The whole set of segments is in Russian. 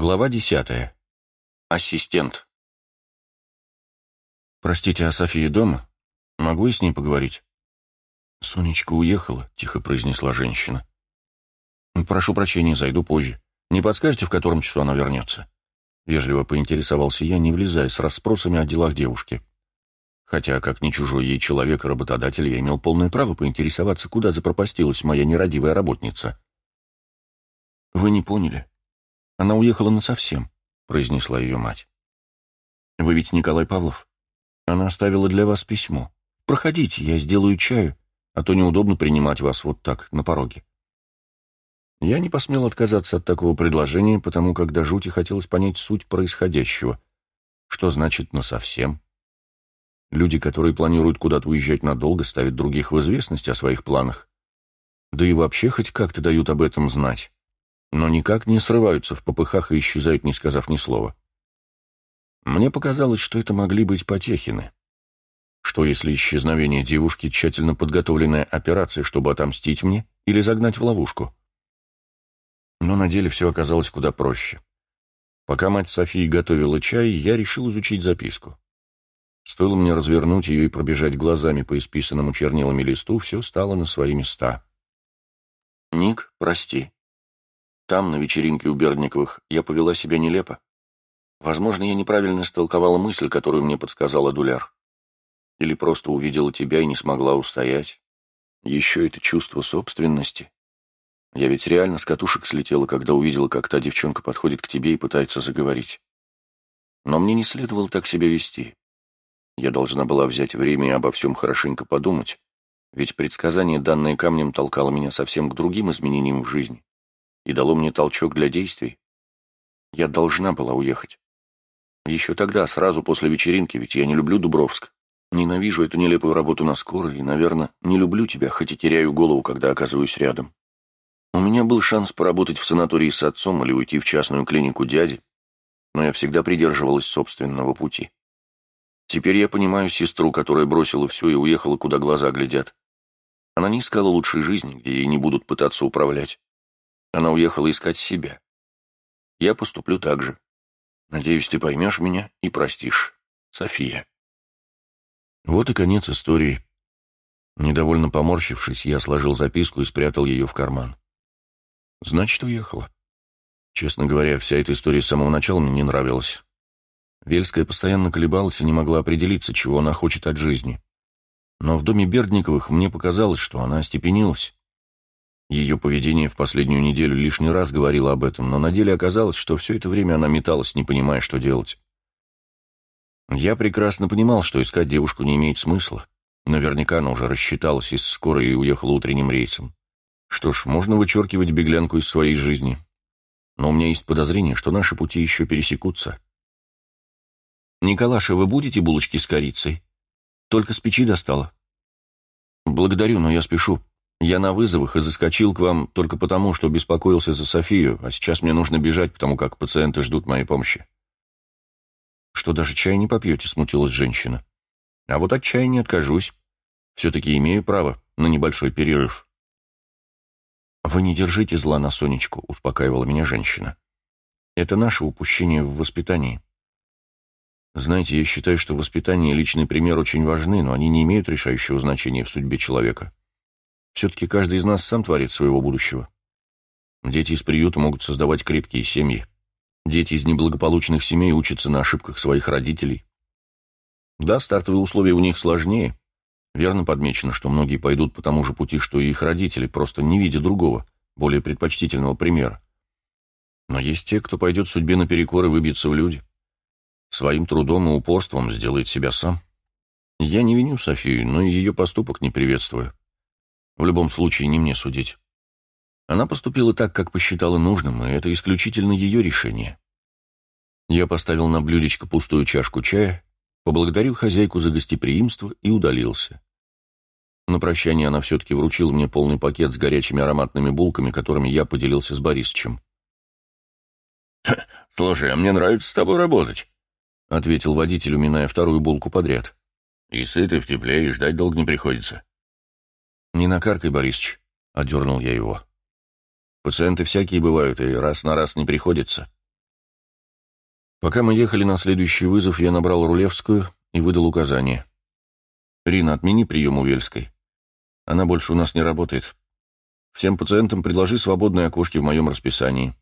Глава десятая. Ассистент. «Простите, а София дома? Могу я с ней поговорить?» «Сонечка уехала», — тихо произнесла женщина. «Прошу прощения, зайду позже. Не подскажете, в котором часу она вернется?» Вежливо поинтересовался я, не влезая с расспросами о делах девушки. Хотя, как не чужой ей человек и работодатель, я имел полное право поинтересоваться, куда запропастилась моя нерадивая работница. «Вы не поняли. Она уехала насовсем», — произнесла ее мать. «Вы ведь Николай Павлов? Она оставила для вас письмо. Проходите, я сделаю чаю, а то неудобно принимать вас вот так, на пороге». Я не посмел отказаться от такого предложения, потому как до жути хотелось понять суть происходящего. Что значит «насовсем»? Люди, которые планируют куда-то уезжать надолго, ставят других в известность о своих планах. Да и вообще хоть как-то дают об этом знать. Но никак не срываются в попыхах и исчезают, не сказав ни слова. Мне показалось, что это могли быть Потехины. Что если исчезновение девушки — тщательно подготовленная операция, чтобы отомстить мне или загнать в ловушку? Но на деле все оказалось куда проще. Пока мать Софии готовила чай, я решил изучить записку. Стоило мне развернуть ее и пробежать глазами по исписанному чернилами листу, все стало на свои места. «Ник, прости. Там, на вечеринке у Бердниковых, я повела себя нелепо. Возможно, я неправильно истолковала мысль, которую мне подсказала Дуляр. Или просто увидела тебя и не смогла устоять. Еще это чувство собственности. Я ведь реально с катушек слетела, когда увидела, как та девчонка подходит к тебе и пытается заговорить. Но мне не следовало так себя вести. Я должна была взять время и обо всем хорошенько подумать, ведь предсказание, данное камнем, толкало меня совсем к другим изменениям в жизни и дало мне толчок для действий. Я должна была уехать. Еще тогда, сразу после вечеринки, ведь я не люблю Дубровск. Ненавижу эту нелепую работу на скорой и, наверное, не люблю тебя, хоть и теряю голову, когда оказываюсь рядом. У меня был шанс поработать в санатории с отцом или уйти в частную клинику дяди, но я всегда придерживалась собственного пути. Теперь я понимаю сестру, которая бросила все и уехала, куда глаза глядят. Она не искала лучшей жизни, где ей не будут пытаться управлять. Она уехала искать себя. Я поступлю так же. Надеюсь, ты поймешь меня и простишь. София. Вот и конец истории. Недовольно поморщившись, я сложил записку и спрятал ее в карман. Значит, уехала. Честно говоря, вся эта история с самого начала мне не нравилась. Вельская постоянно колебалась и не могла определиться, чего она хочет от жизни. Но в доме Бердниковых мне показалось, что она остепенилась. Ее поведение в последнюю неделю лишний раз говорило об этом, но на деле оказалось, что все это время она металась, не понимая, что делать. Я прекрасно понимал, что искать девушку не имеет смысла. Наверняка она уже рассчиталась из скорой и уехала утренним рейсом. Что ж, можно вычеркивать беглянку из своей жизни. Но у меня есть подозрение, что наши пути еще пересекутся. «Николаша, вы будете булочки с корицей? Только с печи достала». «Благодарю, но я спешу. Я на вызовах и заскочил к вам только потому, что беспокоился за Софию, а сейчас мне нужно бежать, потому как пациенты ждут моей помощи». «Что, даже чай не попьете?» — смутилась женщина. «А вот от чая не откажусь. Все-таки имею право на небольшой перерыв». «Вы не держите зла на Сонечку», — успокаивала меня женщина. «Это наше упущение в воспитании». Знаете, я считаю, что воспитание и личный пример очень важны, но они не имеют решающего значения в судьбе человека. Все-таки каждый из нас сам творит своего будущего. Дети из приюта могут создавать крепкие семьи. Дети из неблагополучных семей учатся на ошибках своих родителей. Да, стартовые условия у них сложнее, Верно подмечено, что многие пойдут по тому же пути, что и их родители, просто не видя другого, более предпочтительного примера. Но есть те, кто пойдет судьбе наперекор и выбьется в люди. Своим трудом и упорством сделает себя сам. Я не виню Софию, но и ее поступок не приветствую. В любом случае, не мне судить. Она поступила так, как посчитала нужным, и это исключительно ее решение. Я поставил на блюдечко пустую чашку чая поблагодарил хозяйку за гостеприимство и удалился. На прощание она все-таки вручила мне полный пакет с горячими ароматными булками, которыми я поделился с Борисовичем. «Слушай, а мне нравится с тобой работать», — ответил водитель, уминая вторую булку подряд. «И сытый в тепле, и ждать долго не приходится». «Не накаркай, Борисович», — отдернул я его. «Пациенты всякие бывают, и раз на раз не приходится. Пока мы ехали на следующий вызов, я набрал Рулевскую и выдал указание. «Рина, отмени прием у Вельской. Она больше у нас не работает. Всем пациентам предложи свободные окошки в моем расписании.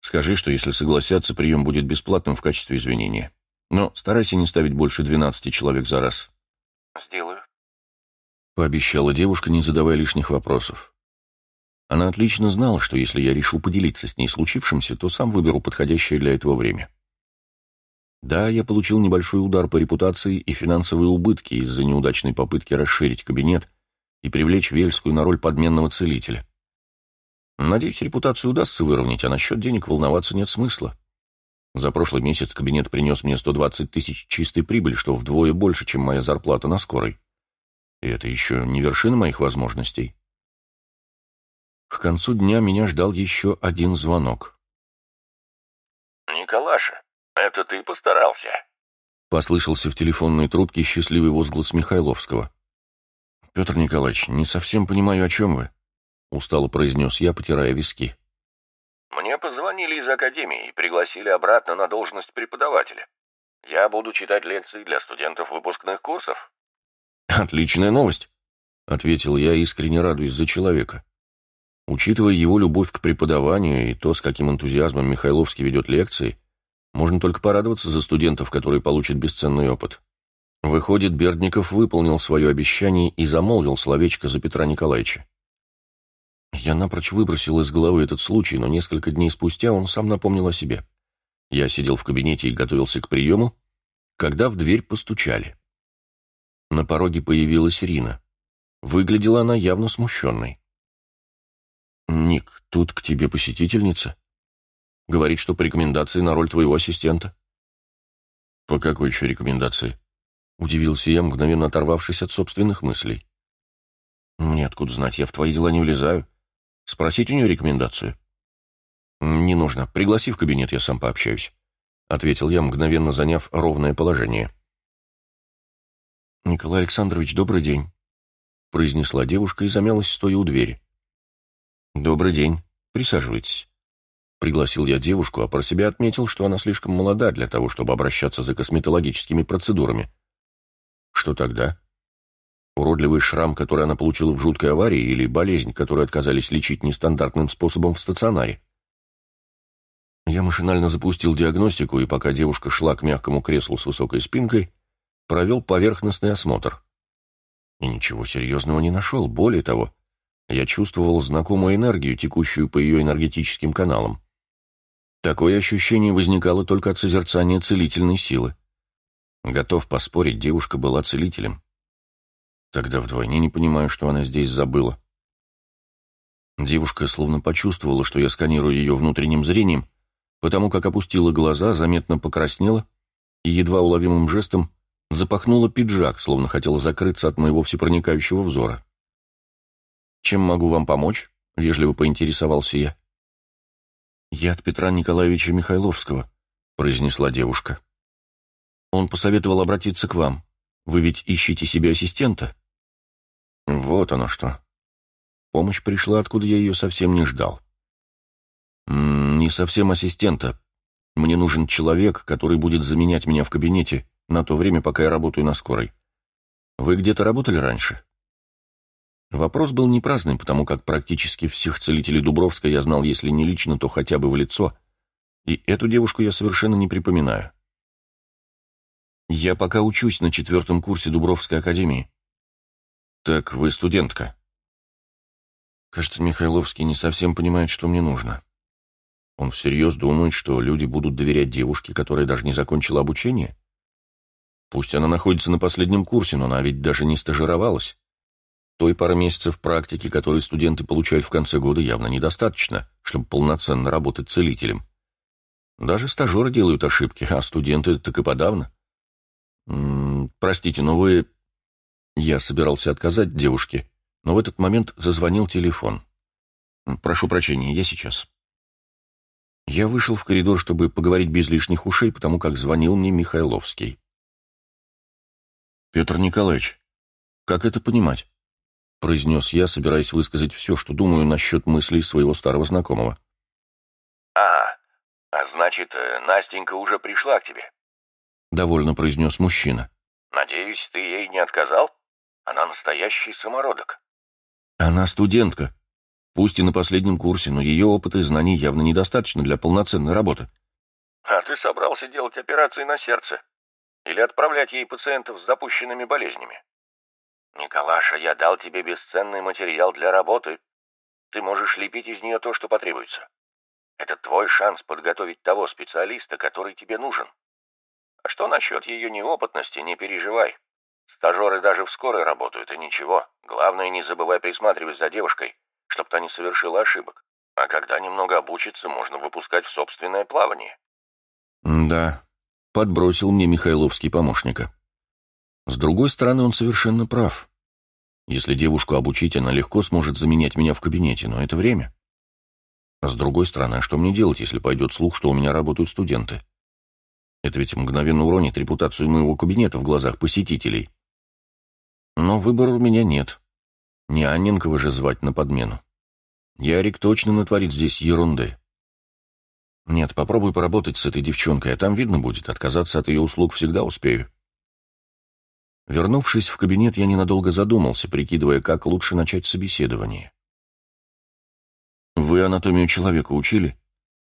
Скажи, что если согласятся, прием будет бесплатным в качестве извинения. Но старайся не ставить больше 12 человек за раз». «Сделаю», — пообещала девушка, не задавая лишних вопросов. Она отлично знала, что если я решу поделиться с ней случившимся, то сам выберу подходящее для этого время. Да, я получил небольшой удар по репутации и финансовые убытки из-за неудачной попытки расширить кабинет и привлечь Вельскую на роль подменного целителя. Надеюсь, репутацию удастся выровнять, а насчет денег волноваться нет смысла. За прошлый месяц кабинет принес мне 120 тысяч чистой прибыли, что вдвое больше, чем моя зарплата на скорой. И это еще не вершина моих возможностей. К концу дня меня ждал еще один звонок. «Николаша, это ты постарался?» Послышался в телефонной трубке счастливый возглас Михайловского. «Петр Николаевич, не совсем понимаю, о чем вы», — устало произнес я, потирая виски. «Мне позвонили из академии и пригласили обратно на должность преподавателя. Я буду читать лекции для студентов выпускных курсов». «Отличная новость», — ответил я, искренне радуясь за человека. Учитывая его любовь к преподаванию и то, с каким энтузиазмом Михайловский ведет лекции, можно только порадоваться за студентов, которые получат бесценный опыт. Выходит, Бердников выполнил свое обещание и замолвил словечко за Петра Николаевича. Я напрочь выбросил из головы этот случай, но несколько дней спустя он сам напомнил о себе. Я сидел в кабинете и готовился к приему, когда в дверь постучали. На пороге появилась Ирина. Выглядела она явно смущенной. «Ник, тут к тебе посетительница. Говорит, что по рекомендации на роль твоего ассистента». «По какой еще рекомендации?» Удивился я, мгновенно оторвавшись от собственных мыслей. «Мне откуда знать, я в твои дела не влезаю. Спросить у нее рекомендацию?» «Не нужно. Пригласи в кабинет, я сам пообщаюсь», — ответил я, мгновенно заняв ровное положение. «Николай Александрович, добрый день», — произнесла девушка и замялась, стоя у двери. «Добрый день. Присаживайтесь». Пригласил я девушку, а про себя отметил, что она слишком молода для того, чтобы обращаться за косметологическими процедурами. Что тогда? Уродливый шрам, который она получила в жуткой аварии, или болезнь, которую отказались лечить нестандартным способом в стационаре? Я машинально запустил диагностику, и пока девушка шла к мягкому креслу с высокой спинкой, провел поверхностный осмотр. И ничего серьезного не нашел. Более того, я чувствовал знакомую энергию, текущую по ее энергетическим каналам. Такое ощущение возникало только от созерцания целительной силы. Готов поспорить, девушка была целителем. Тогда вдвойне не понимаю, что она здесь забыла. Девушка словно почувствовала, что я сканирую ее внутренним зрением, потому как опустила глаза, заметно покраснела и едва уловимым жестом запахнула пиджак, словно хотела закрыться от моего всепроникающего взора. «Чем могу вам помочь?» — вежливо поинтересовался я. «Я от Петра Николаевича Михайловского», — произнесла девушка. «Он посоветовал обратиться к вам. Вы ведь ищете себе ассистента?» «Вот оно что. Помощь пришла, откуда я ее совсем не ждал». «М -м, «Не совсем ассистента. Мне нужен человек, который будет заменять меня в кабинете на то время, пока я работаю на скорой. Вы где-то работали раньше?» Вопрос был не праздный, потому как практически всех целителей Дубровска я знал, если не лично, то хотя бы в лицо, и эту девушку я совершенно не припоминаю. Я пока учусь на четвертом курсе Дубровской академии. Так вы студентка. Кажется, Михайловский не совсем понимает, что мне нужно. Он всерьез думает, что люди будут доверять девушке, которая даже не закончила обучение? Пусть она находится на последнем курсе, но она ведь даже не стажировалась. Той пары месяцев практики, которые студенты получают в конце года, явно недостаточно, чтобы полноценно работать целителем. Даже стажеры делают ошибки, а студенты так и подавно. М -м, простите, но вы... Я собирался отказать девушке, но в этот момент зазвонил телефон. Прошу прощения, я сейчас. Я вышел в коридор, чтобы поговорить без лишних ушей, потому как звонил мне Михайловский. Петр Николаевич, как это понимать? произнес я, собираясь высказать все, что думаю насчет мыслей своего старого знакомого. «Ага, А значит, э, Настенька уже пришла к тебе. Довольно произнес мужчина. Надеюсь, ты ей не отказал? Она настоящий самородок. Она студентка. Пусть и на последнем курсе, но ее опыта и знаний явно недостаточно для полноценной работы. А ты собрался делать операции на сердце? Или отправлять ей пациентов с запущенными болезнями? Николаша, я дал тебе бесценный материал для работы. Ты можешь лепить из нее то, что потребуется. Это твой шанс подготовить того специалиста, который тебе нужен. А что насчет ее неопытности, не переживай. Стажеры даже в скорой работают, и ничего. Главное, не забывай присматривать за девушкой, чтоб та не совершила ошибок. А когда немного обучится, можно выпускать в собственное плавание. Да, подбросил мне Михайловский помощника. С другой стороны, он совершенно прав. Если девушку обучить, она легко сможет заменять меня в кабинете, но это время. А с другой стороны, а что мне делать, если пойдет слух, что у меня работают студенты? Это ведь мгновенно уронит репутацию моего кабинета в глазах посетителей. Но выбора у меня нет. Не Анненкова же звать на подмену. Ярик точно натворит здесь ерунды. Нет, попробуй поработать с этой девчонкой, а там видно будет, отказаться от ее услуг всегда успею. Вернувшись в кабинет, я ненадолго задумался, прикидывая, как лучше начать собеседование. «Вы анатомию человека учили?»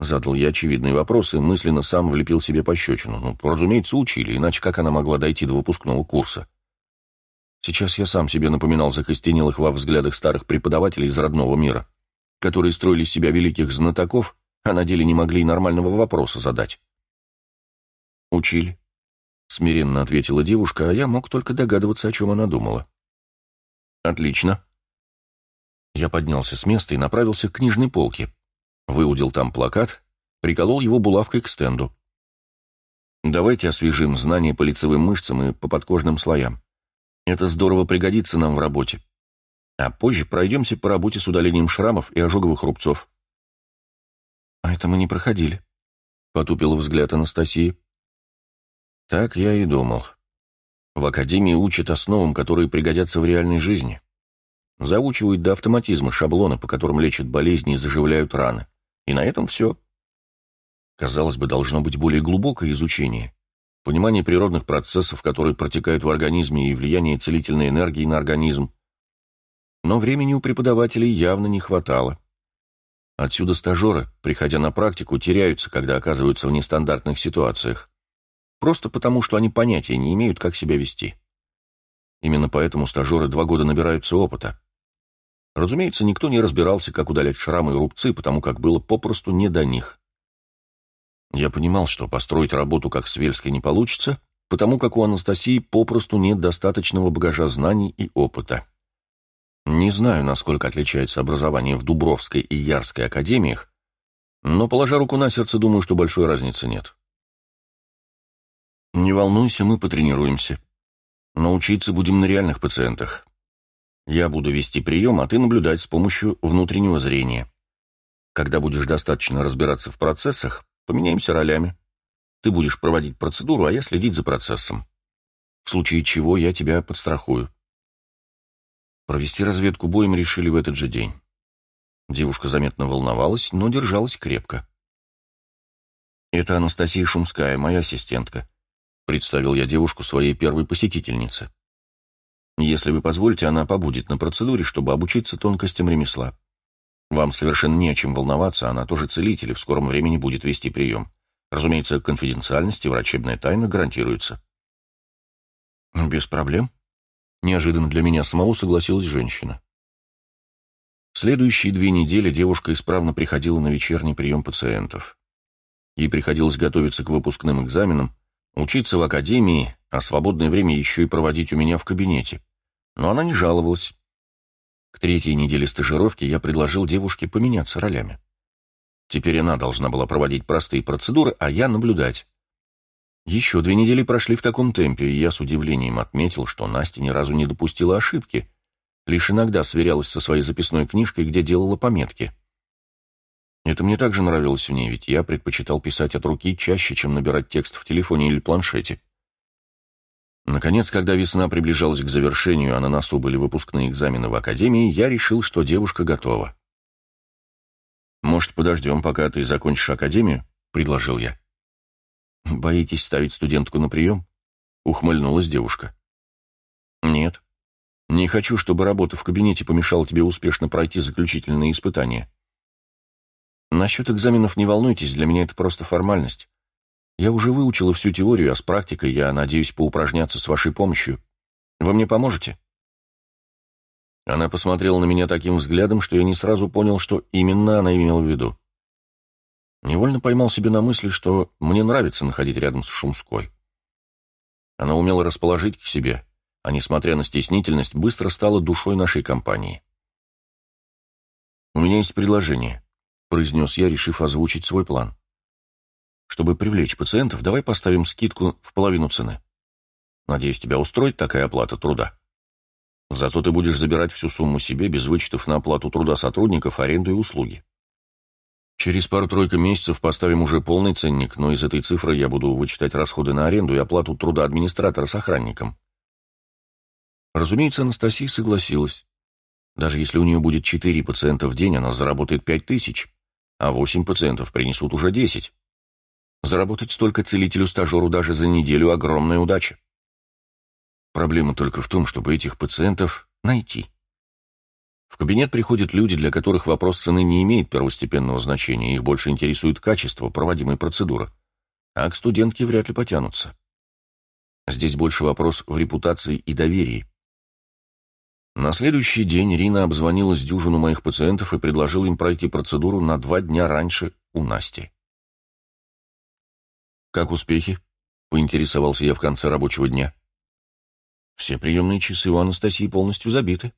Задал я очевидный вопрос и мысленно сам влепил себе пощечину. Ну, разумеется, учили, иначе как она могла дойти до выпускного курса? Сейчас я сам себе напоминал закостенелых во взглядах старых преподавателей из родного мира, которые строили себя великих знатоков, а на деле не могли и нормального вопроса задать. «Учили», — смиренно ответила девушка, а я мог только догадываться, о чем она думала. «Отлично». Я поднялся с места и направился к книжной полке, Выудил там плакат, приколол его булавкой к стенду. Давайте освежим знания по лицевым мышцам и по подкожным слоям. Это здорово пригодится нам в работе. А позже пройдемся по работе с удалением шрамов и ожоговых рубцов. А это мы не проходили, потупила взгляд Анастасии. Так я и думал. В академии учат основам, которые пригодятся в реальной жизни. Заучивают до автоматизма шаблоны, по которым лечат болезни и заживляют раны. И на этом все. Казалось бы, должно быть более глубокое изучение, понимание природных процессов, которые протекают в организме, и влияние целительной энергии на организм. Но времени у преподавателей явно не хватало. Отсюда стажеры, приходя на практику, теряются, когда оказываются в нестандартных ситуациях. Просто потому, что они понятия не имеют, как себя вести. Именно поэтому стажеры два года набираются опыта. Разумеется, никто не разбирался, как удалять шрамы и рубцы, потому как было попросту не до них. Я понимал, что построить работу как с Вельской не получится, потому как у Анастасии попросту нет достаточного багажа знаний и опыта. Не знаю, насколько отличается образование в Дубровской и Ярской академиях, но, положа руку на сердце, думаю, что большой разницы нет. Не волнуйся, мы потренируемся. Но учиться будем на реальных пациентах. Я буду вести прием, а ты наблюдать с помощью внутреннего зрения. Когда будешь достаточно разбираться в процессах, поменяемся ролями. Ты будешь проводить процедуру, а я следить за процессом. В случае чего я тебя подстрахую. Провести разведку боем решили в этот же день. Девушка заметно волновалась, но держалась крепко. «Это Анастасия Шумская, моя ассистентка», — представил я девушку своей первой посетительнице. Если вы позволите, она побудет на процедуре, чтобы обучиться тонкостям ремесла. Вам совершенно не о чем волноваться, она тоже целитель и в скором времени будет вести прием. Разумеется, конфиденциальность и врачебная тайна гарантируются. Без проблем. Неожиданно для меня самого согласилась женщина. Следующие две недели девушка исправно приходила на вечерний прием пациентов. Ей приходилось готовиться к выпускным экзаменам, учиться в академии, а свободное время еще и проводить у меня в кабинете. Но она не жаловалась. К третьей неделе стажировки я предложил девушке поменяться ролями. Теперь она должна была проводить простые процедуры, а я наблюдать. Еще две недели прошли в таком темпе, и я с удивлением отметил, что Настя ни разу не допустила ошибки, лишь иногда сверялась со своей записной книжкой, где делала пометки. Это мне также нравилось в ней, ведь я предпочитал писать от руки чаще, чем набирать текст в телефоне или планшете. Наконец, когда весна приближалась к завершению, а на носу были выпускные экзамены в академии, я решил, что девушка готова. «Может, подождем, пока ты закончишь академию?» предложил я. «Боитесь ставить студентку на прием?» — ухмыльнулась девушка. «Нет. Не хочу, чтобы работа в кабинете помешала тебе успешно пройти заключительные испытания. Насчет экзаменов не волнуйтесь, для меня это просто формальность. Я уже выучила всю теорию, а с практикой я надеюсь поупражняться с вашей помощью. Вы мне поможете?» Она посмотрела на меня таким взглядом, что я не сразу понял, что именно она имела в виду. Невольно поймал себе на мысли, что мне нравится находить рядом с Шумской. Она умела расположить к себе, а, несмотря на стеснительность, быстро стала душой нашей компании. «У меня есть предложение», — произнес я, решив озвучить свой план. «Чтобы привлечь пациентов, давай поставим скидку в половину цены. Надеюсь, тебя устроит такая оплата труда. Зато ты будешь забирать всю сумму себе, без вычетов на оплату труда сотрудников, аренду и услуги. Через пару-тройку месяцев поставим уже полный ценник, но из этой цифры я буду вычитать расходы на аренду и оплату труда администратора с охранником. Разумеется, Анастасия согласилась. Даже если у нее будет 4 пациента в день, она заработает 5 тысяч, а 8 пациентов принесут уже 10. Заработать столько целителю-стажеру даже за неделю – огромная удача. Проблема только в том, чтобы этих пациентов найти. В кабинет приходят люди, для которых вопрос цены не имеет первостепенного значения, их больше интересует качество проводимой процедуры, а к студентке вряд ли потянутся. Здесь больше вопрос в репутации и доверии. На следующий день Рина обзвонила с дюжину моих пациентов и предложила им пройти процедуру на два дня раньше у Насти. «Как успехи?» — поинтересовался я в конце рабочего дня. «Все приемные часы у Анастасии полностью забиты»,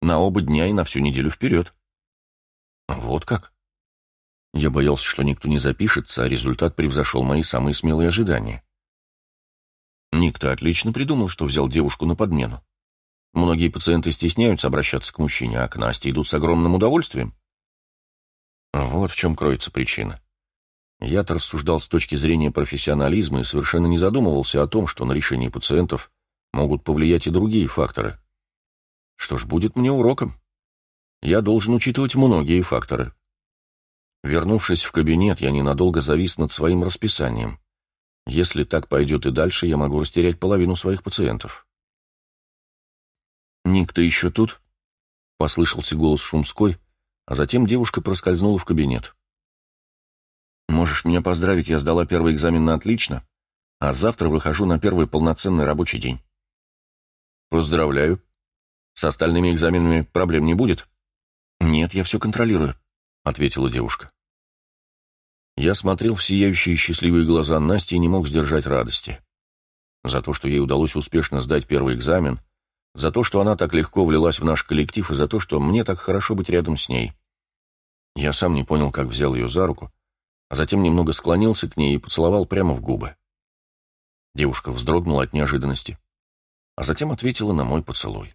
на оба дня и на всю неделю вперед. Вот как. Я боялся, что никто не запишется, а результат превзошел мои самые смелые ожидания. Никто отлично придумал, что взял девушку на подмену. Многие пациенты стесняются обращаться к мужчине, а к Насте идут с огромным удовольствием. Вот в чем кроется причина. Я-то рассуждал с точки зрения профессионализма и совершенно не задумывался о том, что на решение пациентов могут повлиять и другие факторы. Что ж, будет мне уроком. Я должен учитывать многие факторы. Вернувшись в кабинет, я ненадолго завис над своим расписанием. Если так пойдет и дальше, я могу растерять половину своих пациентов. «Ник, ты еще тут?» — послышался голос Шумской, а затем девушка проскользнула в кабинет. «Можешь меня поздравить, я сдала первый экзамен на отлично, а завтра выхожу на первый полноценный рабочий день». «Поздравляю», с остальными экзаменами проблем не будет?» «Нет, я все контролирую», — ответила девушка. Я смотрел в сияющие счастливые глаза Насти и не мог сдержать радости. За то, что ей удалось успешно сдать первый экзамен, за то, что она так легко влилась в наш коллектив, и за то, что мне так хорошо быть рядом с ней. Я сам не понял, как взял ее за руку, а затем немного склонился к ней и поцеловал прямо в губы. Девушка вздрогнула от неожиданности, а затем ответила на мой поцелуй.